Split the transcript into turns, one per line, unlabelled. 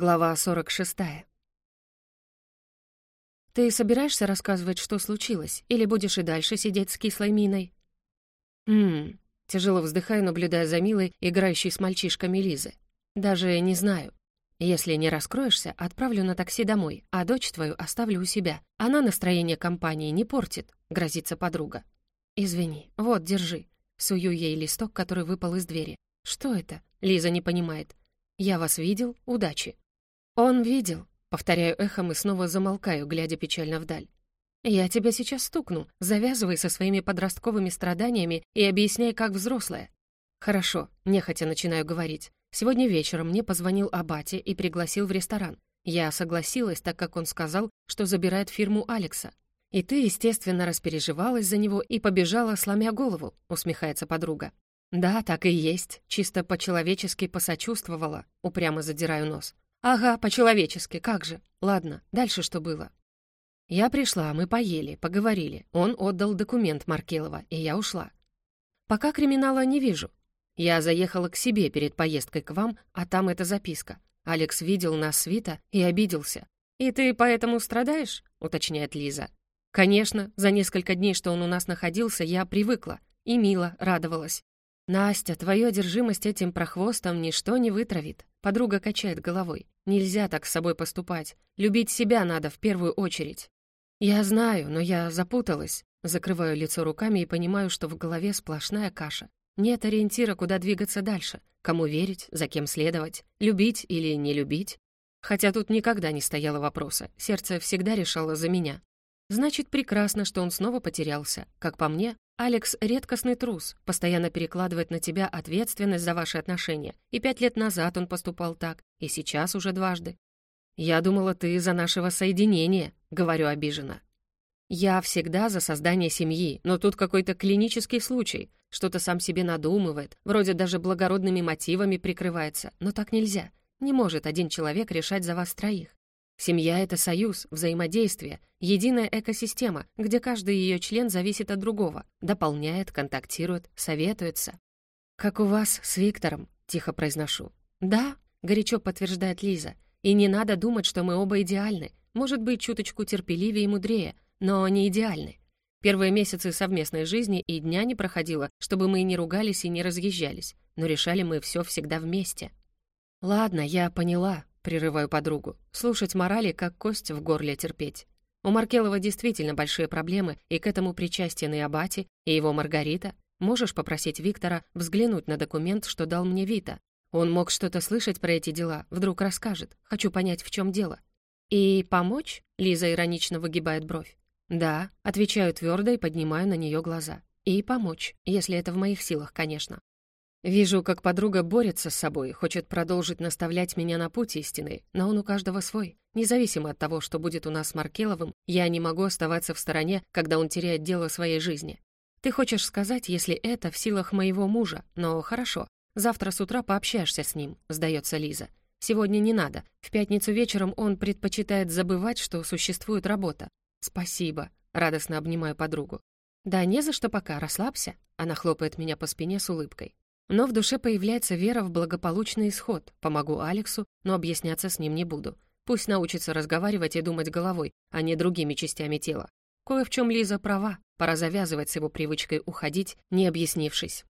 Глава 46. «Ты собираешься рассказывать, что случилось, или будешь и дальше сидеть с кислой миной?» «Ммм...» Тяжело вздыхаю, наблюдая за Милой, играющей с мальчишками Лизы. «Даже не знаю. Если не раскроешься, отправлю на такси домой, а дочь твою оставлю у себя. Она настроение компании не портит», — грозится подруга. «Извини, вот, держи». Сую ей листок, который выпал из двери. «Что это?» — Лиза не понимает. «Я вас видел? Удачи!» «Он видел!» — повторяю эхом и снова замолкаю, глядя печально вдаль. «Я тебя сейчас стукну. Завязывай со своими подростковыми страданиями и объясняй, как взрослая». «Хорошо», — нехотя начинаю говорить. «Сегодня вечером мне позвонил Абати и пригласил в ресторан. Я согласилась, так как он сказал, что забирает фирму Алекса. И ты, естественно, распереживалась за него и побежала, сломя голову», — усмехается подруга. «Да, так и есть. Чисто по-человечески посочувствовала. Упрямо задираю нос. Ага, по-человечески, как же. Ладно, дальше что было?» Я пришла, мы поели, поговорили. Он отдал документ Маркелова, и я ушла. Пока криминала не вижу. Я заехала к себе перед поездкой к вам, а там эта записка. Алекс видел нас с Вита и обиделся. «И ты поэтому страдаешь?» — уточняет Лиза. «Конечно, за несколько дней, что он у нас находился, я привыкла. И мило радовалась. «Настя, твою одержимость этим прохвостом ничто не вытравит». Подруга качает головой. «Нельзя так с собой поступать. Любить себя надо в первую очередь». «Я знаю, но я запуталась». Закрываю лицо руками и понимаю, что в голове сплошная каша. Нет ориентира, куда двигаться дальше. Кому верить, за кем следовать, любить или не любить. Хотя тут никогда не стояло вопроса. Сердце всегда решало за меня. Значит, прекрасно, что он снова потерялся. Как по мне, Алекс — редкостный трус, постоянно перекладывает на тебя ответственность за ваши отношения. И пять лет назад он поступал так, и сейчас уже дважды. «Я думала, ты за нашего соединения», — говорю обиженно. «Я всегда за создание семьи, но тут какой-то клинический случай. Что-то сам себе надумывает, вроде даже благородными мотивами прикрывается. Но так нельзя. Не может один человек решать за вас троих. Семья — это союз, взаимодействие, единая экосистема, где каждый ее член зависит от другого, дополняет, контактирует, советуется. «Как у вас с Виктором?» — тихо произношу. «Да», — горячо подтверждает Лиза. «И не надо думать, что мы оба идеальны. Может быть, чуточку терпеливее и мудрее, но не идеальны. Первые месяцы совместной жизни и дня не проходило, чтобы мы не ругались и не разъезжались, но решали мы все всегда вместе». «Ладно, я поняла», прерываю подругу. Слушать морали, как кость в горле терпеть. У Маркелова действительно большие проблемы, и к этому причастен и Абати, и его Маргарита. Можешь попросить Виктора взглянуть на документ, что дал мне Вита? Он мог что-то слышать про эти дела, вдруг расскажет. Хочу понять, в чем дело. «И помочь?» — Лиза иронично выгибает бровь. «Да», — отвечаю твердо и поднимаю на нее глаза. «И помочь, если это в моих силах, конечно». Вижу, как подруга борется с собой, хочет продолжить наставлять меня на путь истины, но он у каждого свой. Независимо от того, что будет у нас с Маркеловым, я не могу оставаться в стороне, когда он теряет дело своей жизни. Ты хочешь сказать, если это в силах моего мужа, но хорошо. Завтра с утра пообщаешься с ним, сдается Лиза. Сегодня не надо. В пятницу вечером он предпочитает забывать, что существует работа. Спасибо. Радостно обнимаю подругу. Да не за что пока, расслабься. Она хлопает меня по спине с улыбкой. Но в душе появляется вера в благополучный исход. Помогу Алексу, но объясняться с ним не буду. Пусть научится разговаривать и думать головой, а не другими частями тела. Кое в чем Лиза права. Пора завязывать с его привычкой уходить, не объяснившись.